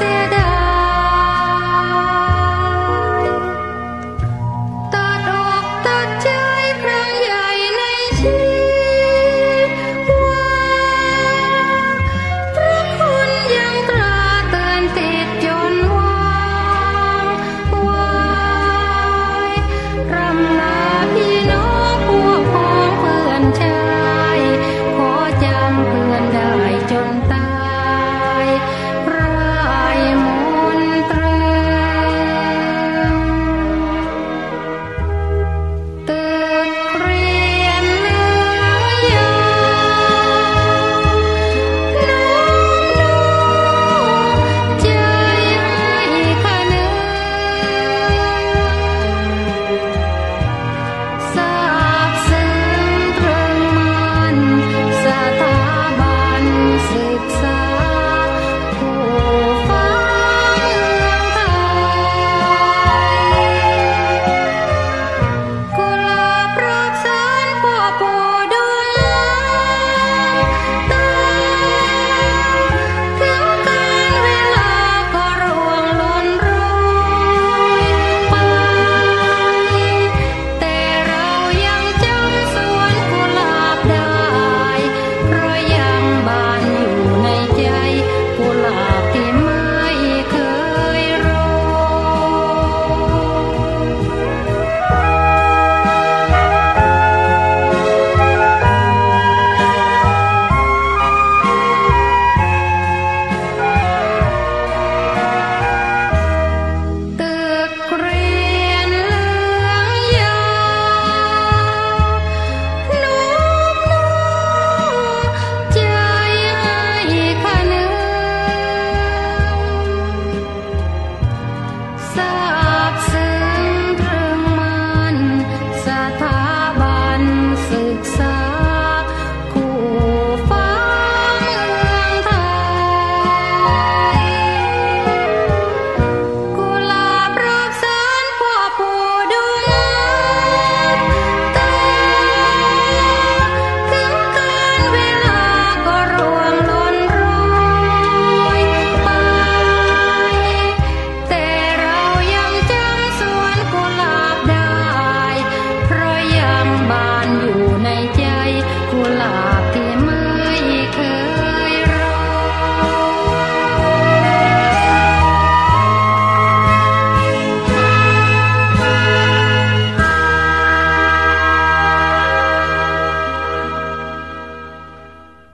see the